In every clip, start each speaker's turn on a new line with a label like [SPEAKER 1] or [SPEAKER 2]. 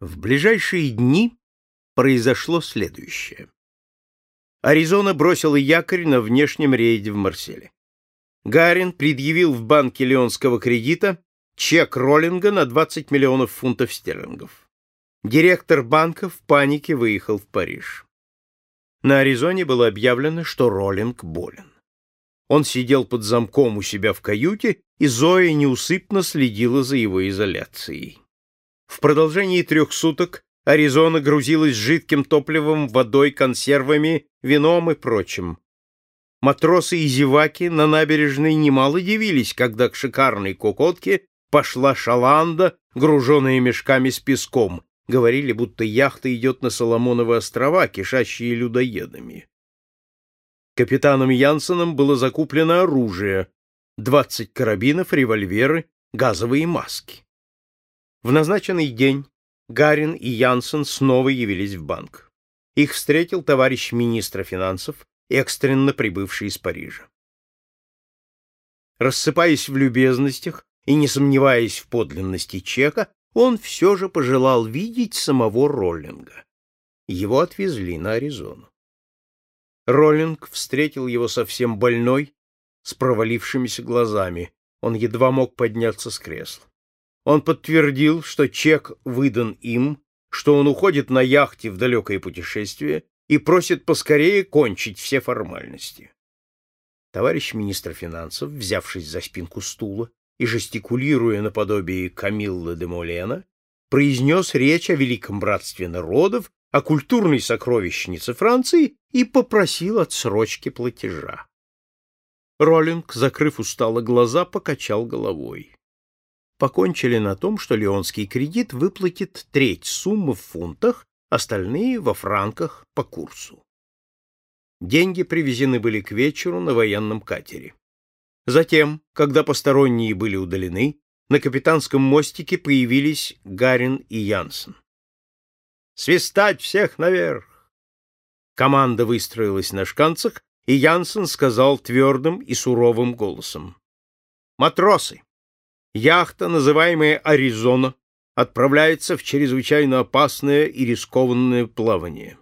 [SPEAKER 1] В ближайшие дни произошло следующее. Аризона бросила якорь на внешнем рейде в Марселе. Гарин предъявил в банке Леонского кредита чек роллинга на 20 миллионов фунтов стерлингов. Директор банка в панике выехал в Париж. На Аризоне было объявлено, что Роллинг болен. Он сидел под замком у себя в каюте, и Зоя неусыпно следила за его изоляцией. В продолжении трех суток Аризона грузилась жидким топливом, водой, консервами, вином и прочим. Матросы и зеваки на набережной немало дивились, когда к шикарной кокотке пошла шаланда, груженная мешками с песком. Говорили, будто яхта идет на Соломоновы острова, кишащие людоедами. Капитаном Янсеном было закуплено оружие, 20 карабинов, револьверы, газовые маски. В назначенный день Гарин и Янсен снова явились в банк. Их встретил товарищ министра финансов, экстренно прибывший из Парижа. Рассыпаясь в любезностях и не сомневаясь в подлинности чека, он все же пожелал видеть самого Роллинга. Его отвезли на Аризону. Роллинг встретил его совсем больной, с провалившимися глазами. Он едва мог подняться с кресла. Он подтвердил, что чек выдан им, что он уходит на яхте в далекое путешествие и просит поскорее кончить все формальности. Товарищ министр финансов, взявшись за спинку стула и жестикулируя наподобие Камиллы де Молена, произнес речь о великом братстве народов, о культурной сокровищнице Франции и попросил отсрочки платежа. Роллинг, закрыв устало глаза, покачал головой. Покончили на том, что Леонский кредит выплатит треть суммы в фунтах, остальные во франках по курсу. Деньги привезены были к вечеру на военном катере. Затем, когда посторонние были удалены, на капитанском мостике появились Гарин и Янсен. «Свистать всех наверх!» Команда выстроилась на шканцах, и Янсен сказал твердым и суровым голосом. «Матросы, яхта, называемая «Аризона», отправляется в чрезвычайно опасное и рискованное плавание.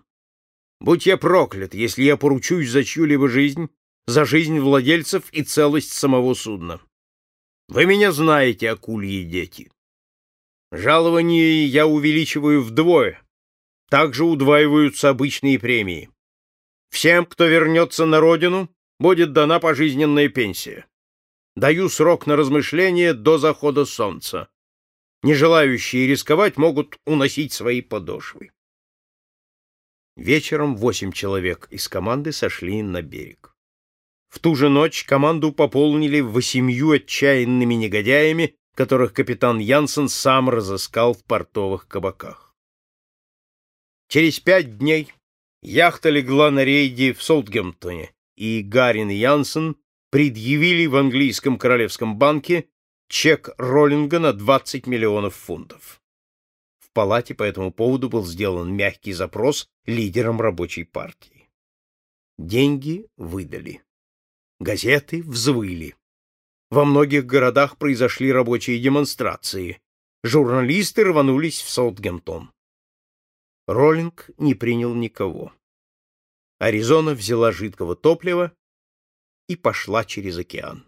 [SPEAKER 1] Будь я проклят, если я поручусь за чью-либо жизнь, за жизнь владельцев и целость самого судна. Вы меня знаете, акульи дети. Жалование я увеличиваю вдвое. Также удваиваются обычные премии. Всем, кто вернется на родину, будет дана пожизненная пенсия. Даю срок на размышление до захода солнца. Не желающие рисковать могут уносить свои подошвы. Вечером восемь человек из команды сошли на берег. В ту же ночь команду пополнили восемью отчаянными негодяями, которых капитан Янсен сам разыскал в портовых кабаках. Через пять дней Яхта легла на рейде в Солтгемптоне, и Гарин Янсен предъявили в английском королевском банке чек Роллинга на 20 миллионов фунтов. В палате по этому поводу был сделан мягкий запрос лидерам рабочей партии. Деньги выдали. Газеты взвыли. Во многих городах произошли рабочие демонстрации. Журналисты рванулись в Саутгемптон. Роллинг не принял никого. Аризона взяла жидкого топлива и пошла через океан.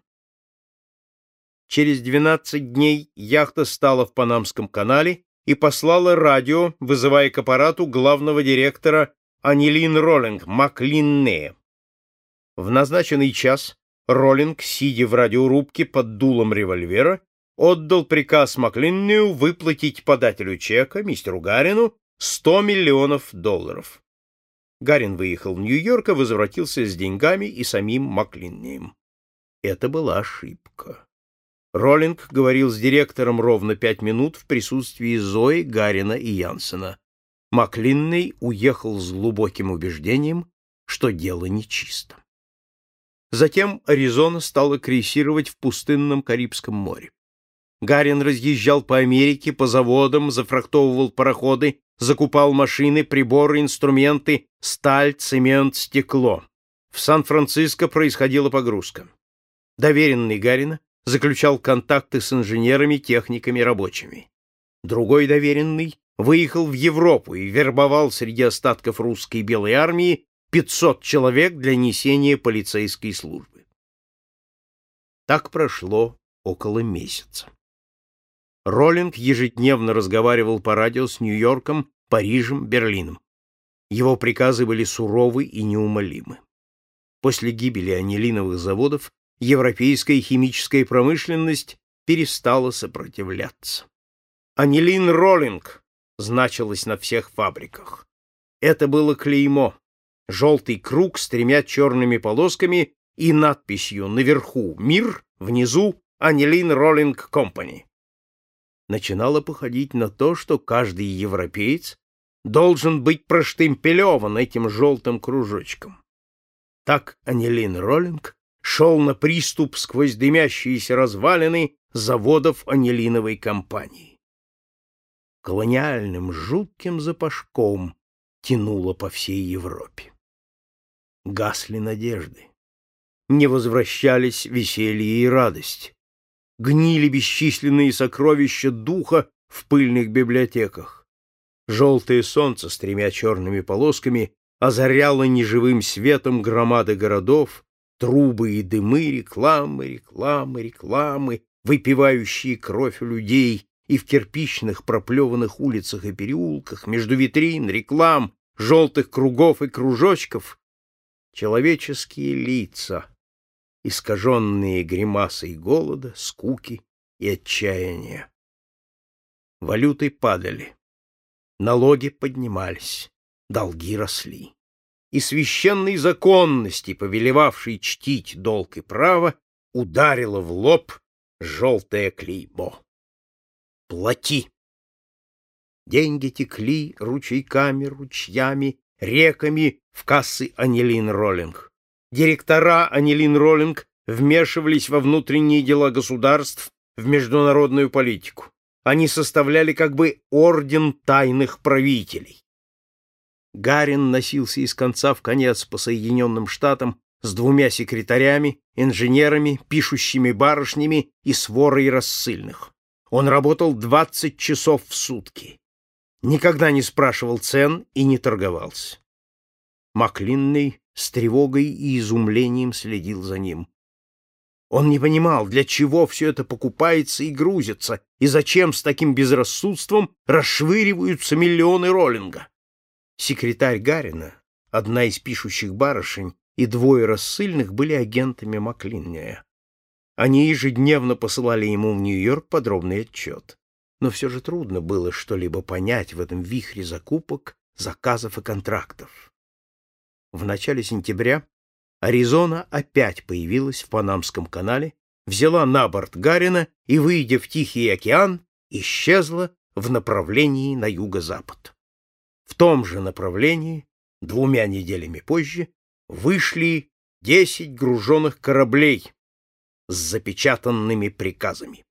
[SPEAKER 1] Через 12 дней яхта стала в Панамском канале и послала радио, вызывая к аппарату главного директора Анилин Роллинг Маклинне. В назначенный час Роллинг, сидя в радиорубке под дулом револьвера, отдал приказ Маклиннею выплатить подателю чека, мистеру Гарину, 100 миллионов долларов. Гарин выехал в Нью-Йорк и возвратился с деньгами и самим Маклиннием. Это была ошибка. Роллинг говорил с директором ровно пять минут в присутствии Зои, Гарина и Янсена. Маклинный уехал с глубоким убеждением, что дело нечисто. Затем Аризона стала крейсировать в пустынном Карибском море. Гарин разъезжал по Америке, по заводам, зафрахтовывал пароходы закупал машины, приборы, инструменты, сталь, цемент, стекло. В Сан-Франциско происходила погрузка. Доверенный Гарина заключал контакты с инженерами, техниками, рабочими. Другой доверенный выехал в Европу и вербовал среди остатков русской белой армии 500 человек для несения полицейской службы. Так прошло около месяца. Роллинг ежедневно разговаривал по радио с Нью-Йорком, Парижем, Берлином. Его приказы были суровы и неумолимы. После гибели анилиновых заводов европейская химическая промышленность перестала сопротивляться. «Анилин Роллинг» значилось на всех фабриках. Это было клеймо, желтый круг с тремя черными полосками и надписью наверху «Мир», внизу «Анилин Роллинг Компани». Начинало походить на то, что каждый европеец должен быть проштемпелеван этим желтым кружочком. Так Анилин Роллинг шел на приступ сквозь дымящиеся развалины заводов анилиновой компании. Колониальным жутким запашком тянуло по всей Европе. Гасли надежды. Не возвращались веселье и радость. Гнили бесчисленные сокровища духа в пыльных библиотеках. Желтое солнце с тремя черными полосками озаряло неживым светом громады городов, трубы и дымы, рекламы, рекламы, рекламы, выпивающие кровь людей, и в кирпичных проплеванных улицах и переулках, между витрин, реклам, желтых кругов и кружочков, человеческие лица, искаженные гримасой голода, скуки и отчаяния. Валюты падали, налоги поднимались, долги росли. И священной законности, повелевавшей чтить долг и право, ударило в лоб желтое клеймо. Плати! Деньги текли ручейками, ручьями, реками в кассы Анилин Роллинг. Директора Анилин Роллинг вмешивались во внутренние дела государств, в международную политику. Они составляли как бы орден тайных правителей. Гарин носился из конца в конец по Соединенным Штатам с двумя секретарями, инженерами, пишущими барышнями и сворой рассыльных. Он работал 20 часов в сутки. Никогда не спрашивал цен и не торговался. Маклинный с тревогой и изумлением следил за ним. Он не понимал, для чего все это покупается и грузится, и зачем с таким безрассудством расшвыриваются миллионы роллинга. Секретарь Гарина, одна из пишущих барышень, и двое рассыльных были агентами Маклиннея. Они ежедневно посылали ему в Нью-Йорк подробный отчет. Но все же трудно было что-либо понять в этом вихре закупок, заказов и контрактов. В начале сентября Аризона опять появилась в Панамском канале, взяла на борт Гарина и, выйдя в Тихий океан, исчезла в направлении на юго-запад. В том же направлении, двумя неделями позже, вышли десять груженных кораблей с запечатанными приказами.